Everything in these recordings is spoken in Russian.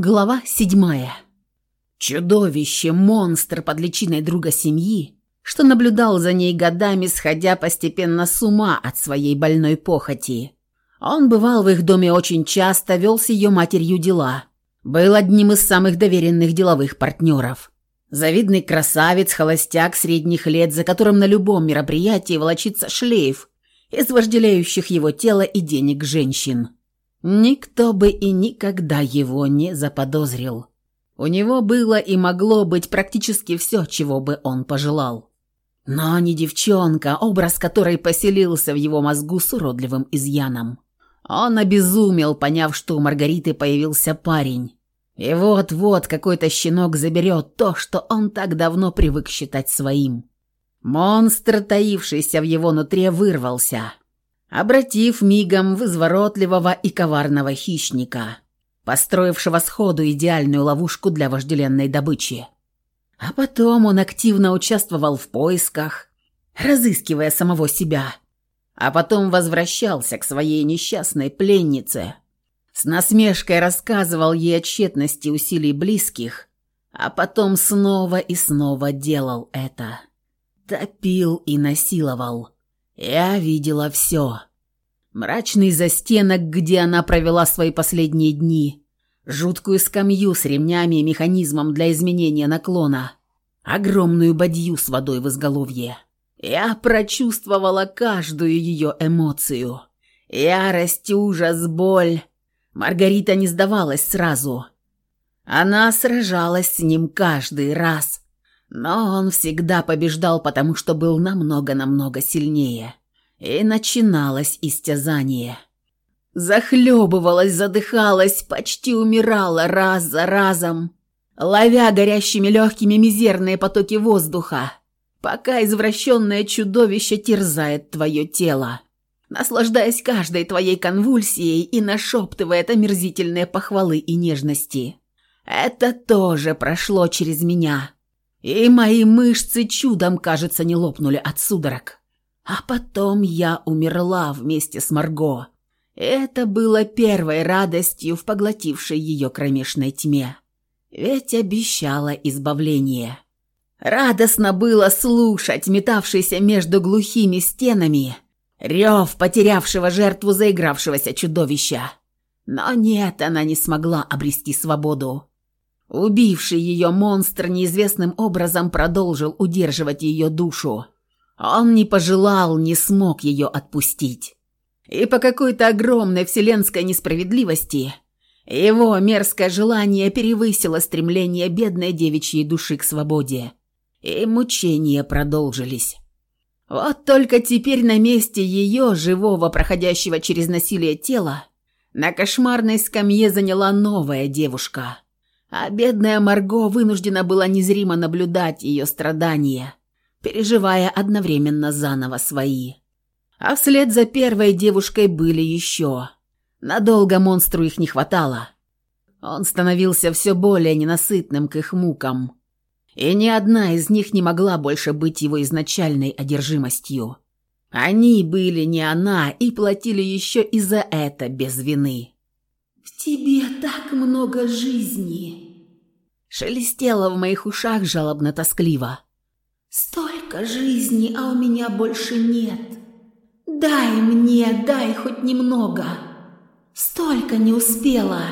Глава седьмая. Чудовище, монстр под личиной друга семьи, что наблюдал за ней годами, сходя постепенно с ума от своей больной похоти. Он бывал в их доме очень часто, вел с ее матерью дела. Был одним из самых доверенных деловых партнеров. Завидный красавец, холостяк средних лет, за которым на любом мероприятии волочится шлейф из вожделеющих его тела и денег женщин. Никто бы и никогда его не заподозрил. У него было и могло быть практически все, чего бы он пожелал. Но не девчонка, образ которой поселился в его мозгу с уродливым изъяном. Он обезумел, поняв, что у Маргариты появился парень. И вот-вот какой-то щенок заберет то, что он так давно привык считать своим. Монстр, таившийся в его нутре, вырвался – обратив мигом в изворотливого и коварного хищника, построившего сходу идеальную ловушку для вожделенной добычи. А потом он активно участвовал в поисках, разыскивая самого себя, а потом возвращался к своей несчастной пленнице, с насмешкой рассказывал ей о тщетности усилий близких, а потом снова и снова делал это. Топил и насиловал – я видела все. Мрачный застенок, где она провела свои последние дни, жуткую скамью с ремнями и механизмом для изменения наклона, огромную бадью с водой в изголовье. Я прочувствовала каждую ее эмоцию. Ярость, ужас, боль. Маргарита не сдавалась сразу. Она сражалась с ним каждый раз, но он всегда побеждал, потому что был намного-намного сильнее. И начиналось истязание. Захлебывалась, задыхалась, почти умирала раз за разом, ловя горящими легкими мизерные потоки воздуха, пока извращенное чудовище терзает твое тело, наслаждаясь каждой твоей конвульсией и нашептывает омерзительные похвалы и нежности. Это тоже прошло через меня и мои мышцы чудом, кажется, не лопнули от судорог. А потом я умерла вместе с Марго. Это было первой радостью в поглотившей ее кромешной тьме. Ведь обещала избавление. Радостно было слушать метавшийся между глухими стенами рев потерявшего жертву заигравшегося чудовища. Но нет, она не смогла обрести свободу. Убивший ее монстр неизвестным образом продолжил удерживать ее душу. Он не пожелал, не смог ее отпустить. И по какой-то огромной вселенской несправедливости его мерзкое желание превысило стремление бедной девичьей души к свободе. И мучения продолжились. Вот только теперь на месте ее, живого, проходящего через насилие тела, на кошмарной скамье заняла новая девушка – а бедная Марго вынуждена была незримо наблюдать ее страдания, переживая одновременно заново свои. А вслед за первой девушкой были еще. Надолго монстру их не хватало. Он становился все более ненасытным к их мукам. И ни одна из них не могла больше быть его изначальной одержимостью. Они были не она и платили еще и за это без вины. «В тебе так много жизни!» Шелестело в моих ушах жалобно-тоскливо. «Столько жизни, а у меня больше нет. Дай мне, дай хоть немного. Столько не успела!»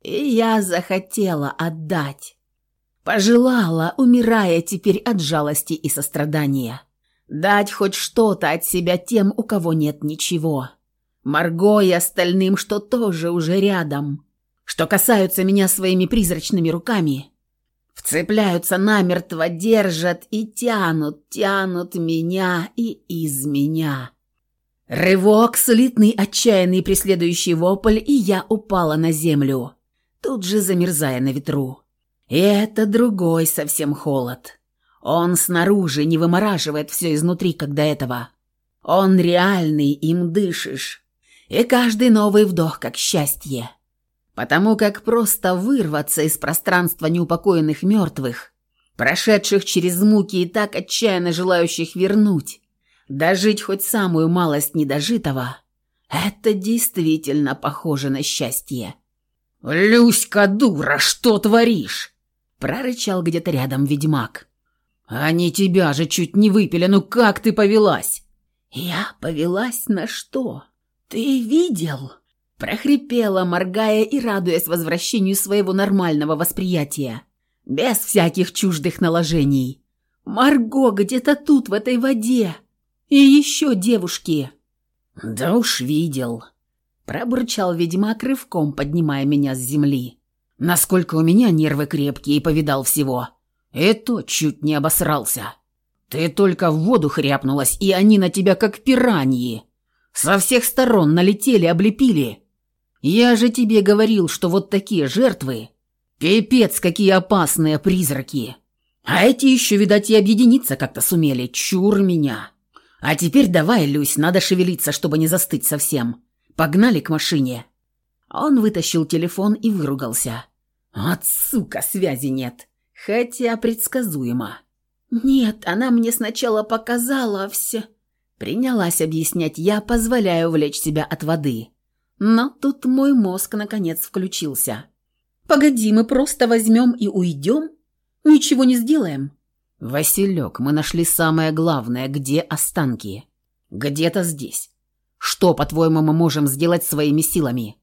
И я захотела отдать. Пожелала, умирая теперь от жалости и сострадания. Дать хоть что-то от себя тем, у кого нет ничего. Марго и остальным, что тоже уже рядом, что касаются меня своими призрачными руками, вцепляются намертво, держат и тянут, тянут меня и из меня. Рывок, слитный, отчаянный преследующий вопль, и я упала на землю, тут же замерзая на ветру. И это другой совсем холод. Он снаружи не вымораживает все изнутри, как до этого. Он реальный, им дышишь и каждый новый вдох как счастье. Потому как просто вырваться из пространства неупокоенных мертвых, прошедших через муки и так отчаянно желающих вернуть, дожить хоть самую малость недожитого, это действительно похоже на счастье. «Люська, дура, что творишь?» Прорычал где-то рядом ведьмак. «Они тебя же чуть не выпили, ну как ты повелась?» «Я повелась на что? Ты видел?» Прохрипела, моргая и радуясь возвращению своего нормального восприятия. Без всяких чуждых наложений. «Марго где-то тут, в этой воде. И еще девушки». «Да уж видел», – пробурчал ведьмак рывком, поднимая меня с земли. «Насколько у меня нервы крепкие и повидал всего. И то чуть не обосрался. Ты только в воду хряпнулась, и они на тебя как пираньи. Со всех сторон налетели, облепили. Я же тебе говорил, что вот такие жертвы... Пипец, какие опасные призраки. А эти еще, видать, и объединиться как-то сумели. Чур меня. А теперь давай, Люсь, надо шевелиться, чтобы не застыть совсем. Погнали к машине». Он вытащил телефон и выругался. «От сука, связи нет. Хотя предсказуемо». «Нет, она мне сначала показала все...» Принялась объяснять я, позволяя увлечь себя от воды. Но тут мой мозг наконец включился. «Погоди, мы просто возьмем и уйдем? Ничего не сделаем?» «Василек, мы нашли самое главное, где останки. Где-то здесь. Что, по-твоему, мы можем сделать своими силами?»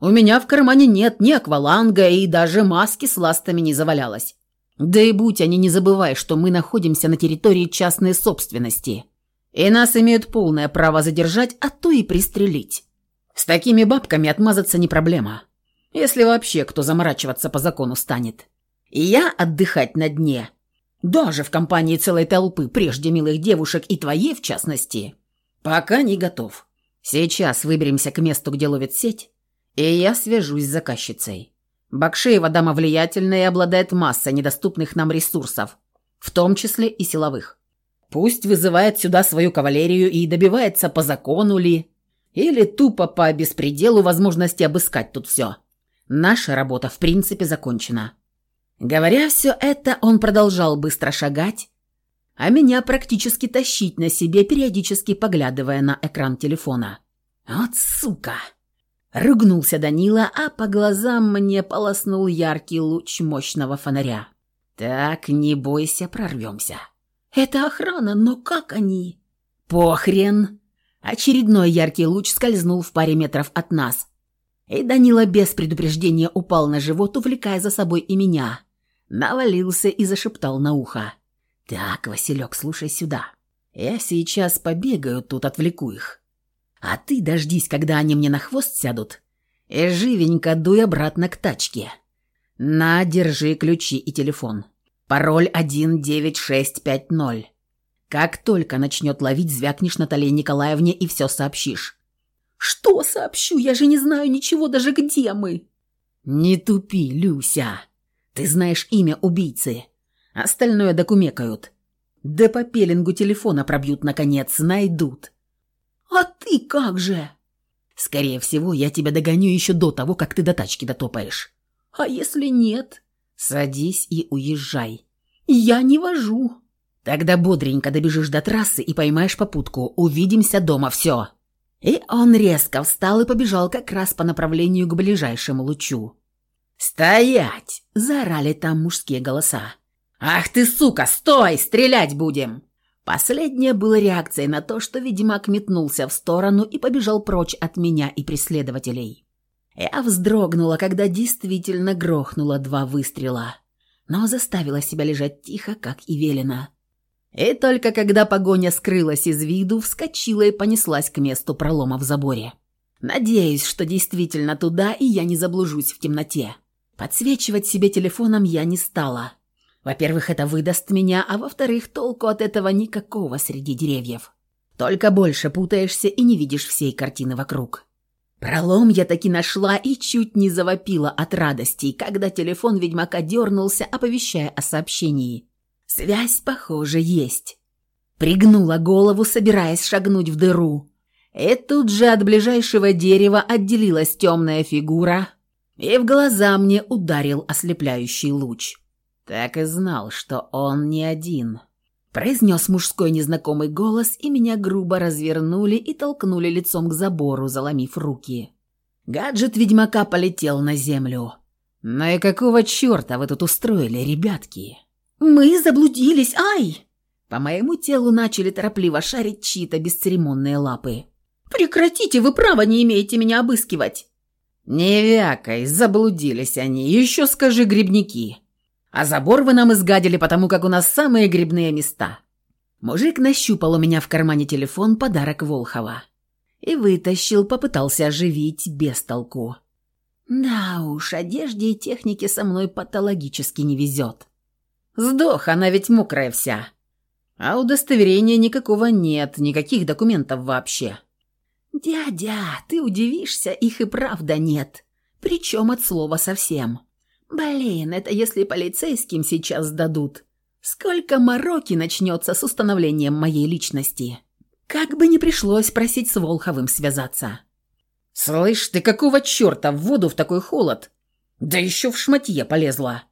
«У меня в кармане нет ни акваланга, и даже маски с ластами не завалялось. Да и будь они, не забывай, что мы находимся на территории частной собственности, и нас имеют полное право задержать, а то и пристрелить. С такими бабками отмазаться не проблема, если вообще кто заморачиваться по закону станет. И я отдыхать на дне» Даже в компании целой толпы прежде милых девушек и твоей в частности. Пока не готов. Сейчас выберемся к месту, где ловит сеть, и я свяжусь с заказчицей. Бакшеева дама влиятельная и обладает массой недоступных нам ресурсов, в том числе и силовых. Пусть вызывает сюда свою кавалерию и добивается по закону ли, или тупо по беспределу возможности обыскать тут все. Наша работа в принципе закончена. Говоря все это, он продолжал быстро шагать, а меня практически тащить на себе, периодически поглядывая на экран телефона. «Вот сука!» Ругнулся Данила, а по глазам мне полоснул яркий луч мощного фонаря. «Так, не бойся, прорвемся». «Это охрана, но как они?» «Похрен!» Очередной яркий луч скользнул в паре метров от нас. И Данила без предупреждения упал на живот, увлекая за собой и меня навалился и зашептал на ухо. «Так, Василек, слушай сюда. Я сейчас побегаю тут, отвлеку их. А ты дождись, когда они мне на хвост сядут, и живенько дуй обратно к тачке. На, держи ключи и телефон. Пароль 19650. Как только начнет ловить, звякнешь Наталье Николаевне и все сообщишь». «Что сообщу? Я же не знаю ничего даже, где мы». «Не тупи, Люся. Ты знаешь имя убийцы. Остальное докумекают. Да по пеленгу телефона пробьют, наконец, найдут. А ты как же? Скорее всего, я тебя догоню еще до того, как ты до тачки дотопаешь. А если нет? Садись и уезжай. Я не вожу. Тогда бодренько добежишь до трассы и поймаешь попутку. Увидимся дома, все. И он резко встал и побежал как раз по направлению к ближайшему лучу. «Стоять!» – заорали там мужские голоса. «Ах ты, сука, стой! Стрелять будем!» Последнее было реакцией на то, что ведьмак метнулся в сторону и побежал прочь от меня и преследователей. Я вздрогнула, когда действительно грохнула два выстрела, но заставила себя лежать тихо, как и велено. И только когда погоня скрылась из виду, вскочила и понеслась к месту пролома в заборе. Надеюсь, что действительно туда, и я не заблужусь в темноте. Подсвечивать себе телефоном я не стала. Во-первых, это выдаст меня, а во-вторых, толку от этого никакого среди деревьев. Только больше путаешься и не видишь всей картины вокруг. Пролом я таки нашла и чуть не завопила от радости, когда телефон ведьмака дернулся, оповещая о сообщении. Связь, похоже, есть. Пригнула голову, собираясь шагнуть в дыру. И тут же от ближайшего дерева отделилась темная фигура, и в глаза мне ударил ослепляющий луч. Так и знал, что он не один. Произнес мужской незнакомый голос, и меня грубо развернули и толкнули лицом к забору, заломив руки. Гаджет ведьмака полетел на землю. «Ну и какого черта вы тут устроили, ребятки?» «Мы заблудились, ай!» По моему телу начали торопливо шарить чьи-то бесцеремонные лапы. «Прекратите, вы права не имеете меня обыскивать!» «Не вякай, заблудились они, еще скажи грибники. А забор вы нам изгадили, потому как у нас самые грибные места». Мужик нащупал у меня в кармане телефон подарок Волхова. И вытащил, попытался оживить без толку. Да уж, одежде и технике со мной патологически не везет. Сдох, она ведь мокрая вся. А удостоверения никакого нет, никаких документов вообще. «Дядя, ты удивишься, их и правда нет. Причем от слова совсем. Блин, это если полицейским сейчас дадут. Сколько мороки начнется с установлением моей личности. Как бы не пришлось просить с Волховым связаться». «Слышь, ты какого черта в воду в такой холод? Да еще в шматье полезла!»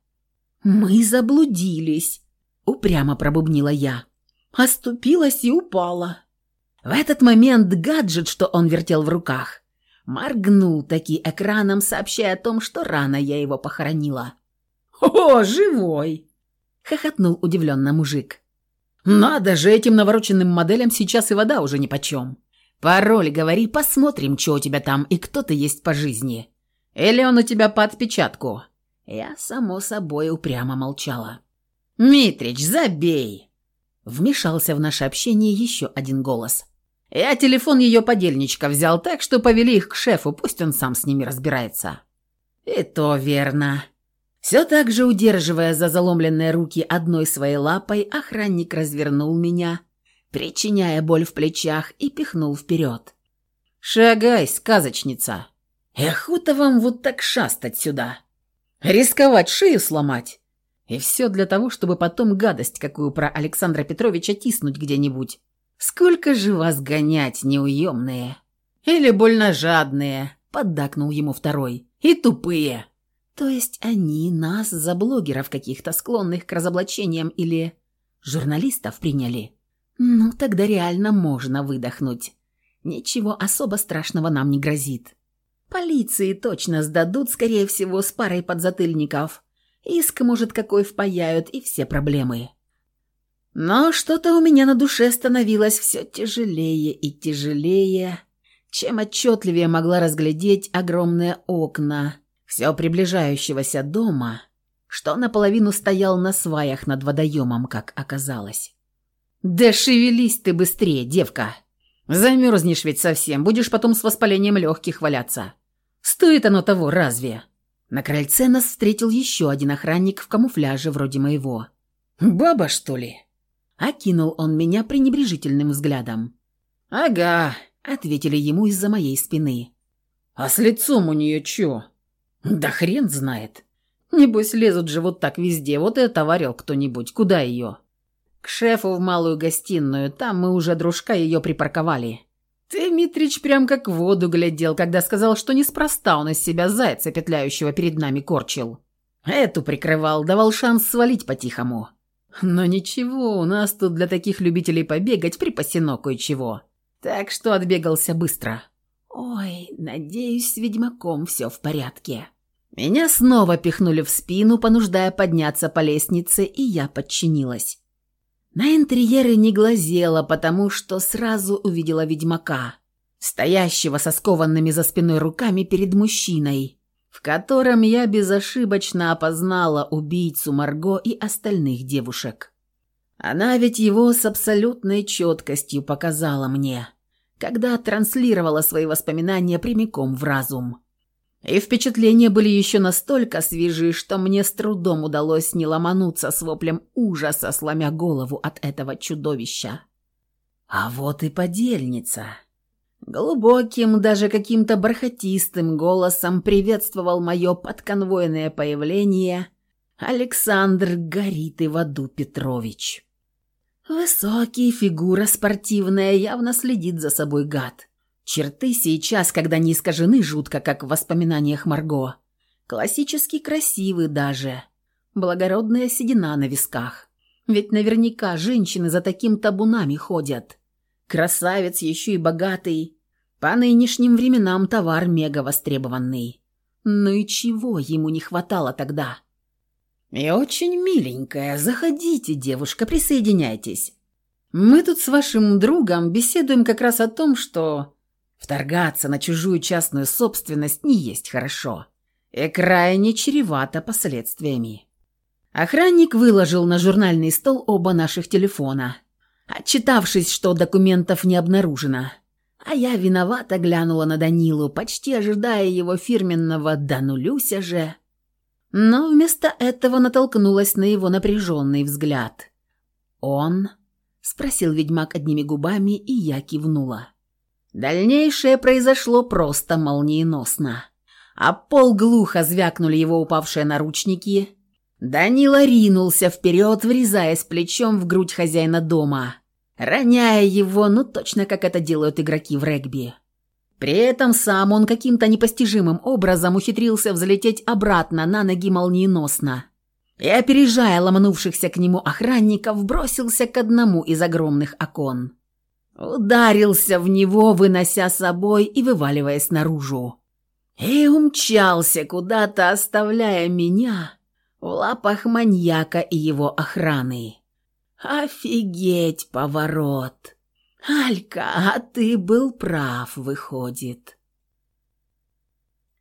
«Мы заблудились», — упрямо пробубнила я. Оступилась и упала. В этот момент гаджет, что он вертел в руках, моргнул таки экраном, сообщая о том, что рано я его похоронила. «О, живой!» — хохотнул удивленно мужик. «Надо же, этим навороченным моделям сейчас и вода уже нипочем. Пароль говори, посмотрим, что у тебя там и кто ты есть по жизни. Или он у тебя по отпечатку?» Я, само собой, упрямо молчала. «Митрич, забей!» Вмешался в наше общение еще один голос. Я телефон ее подельничка взял так, что повели их к шефу, пусть он сам с ними разбирается. И то верно. Все так же, удерживая за заломленные руки одной своей лапой, охранник развернул меня, причиняя боль в плечах, и пихнул вперед. «Шагай, сказочница! Охота вам вот так шастать сюда! Рисковать, шею сломать!» И все для того, чтобы потом гадость какую про Александра Петровича тиснуть где-нибудь. «Сколько же вас гонять, неуемные!» «Или больно жадные!» — поддакнул ему второй. «И тупые!» «То есть они нас за блогеров каких-то склонных к разоблачениям или журналистов приняли?» «Ну, тогда реально можно выдохнуть. Ничего особо страшного нам не грозит. Полиции точно сдадут, скорее всего, с парой подзатыльников. Иск, может, какой впаяют, и все проблемы». Но что-то у меня на душе становилось все тяжелее и тяжелее, чем отчетливее могла разглядеть огромные окна все приближающегося дома, что наполовину стоял на сваях над водоемом, как оказалось. «Да шевелись ты быстрее, девка! Замерзнешь ведь совсем, будешь потом с воспалением легких валяться. Стоит оно того, разве?» На крыльце нас встретил еще один охранник в камуфляже вроде моего. «Баба, что ли?» Окинул он меня пренебрежительным взглядом. «Ага», — ответили ему из-за моей спины. «А с лицом у нее чё?» «Да хрен знает. Небось, лезут же вот так везде. Вот это варил кто-нибудь. Куда ее?» «К шефу в малую гостиную. Там мы уже дружка ее припарковали». «Ты, Митрич, прям как в воду глядел, когда сказал, что неспроста он из себя зайца, петляющего перед нами, корчил. Эту прикрывал, давал шанс свалить по-тихому. Но ничего, у нас тут для таких любителей побегать припасено кое-чего. Так что отбегался быстро. Ой, надеюсь, с ведьмаком все в порядке. Меня снова пихнули в спину, понуждая подняться по лестнице, и я подчинилась. На интерьеры не глазела, потому что сразу увидела ведьмака, стоящего со скованными за спиной руками перед мужчиной, в котором я безошибочно опознала убийцу Марго и остальных девушек. Она ведь его с абсолютной четкостью показала мне, когда транслировала свои воспоминания прямиком в разум. И впечатления были еще настолько свежи, что мне с трудом удалось не ломануться с воплем ужаса, сломя голову от этого чудовища. А вот и подельница. Глубоким, даже каким-то бархатистым голосом приветствовал мое подконвойное появление Александр Горит и в Петрович. Высокий, фигура спортивная, явно следит за собой гад. Черты сейчас, когда не искажены жутко, как в воспоминаниях Марго. Классически красивый даже. Благородная седина на висках. Ведь наверняка женщины за таким табунами ходят. Красавец еще и богатый. По нынешним временам товар мега востребованный. Ну и чего ему не хватало тогда? И очень миленькая, заходите, девушка, присоединяйтесь. Мы тут с вашим другом беседуем как раз о том, что вторгаться на чужую частную собственность не есть хорошо и крайне чревато последствиями. Охранник выложил на журнальный стол оба наших телефона, отчитавшись, что документов не обнаружено. А я виновато глянула на Данилу, почти ожидая его фирменного «да нулюся же». Но вместо этого натолкнулась на его напряженный взгляд. «Он?» – спросил ведьмак одними губами, и я кивнула. Дальнейшее произошло просто молниеносно. А пол глухо звякнули его упавшие наручники. Данила ринулся вперед, врезаясь плечом в грудь хозяина дома – роняя его, ну точно как это делают игроки в регби. При этом сам он каким-то непостижимым образом ухитрился взлететь обратно на ноги молниеносно и, опережая ломанувшихся к нему охранников, бросился к одному из огромных окон. Ударился в него, вынося с собой и вываливаясь наружу. И умчался куда-то, оставляя меня в лапах маньяка и его охраны. Офигеть, поворот! Алька, а ты был прав, выходит.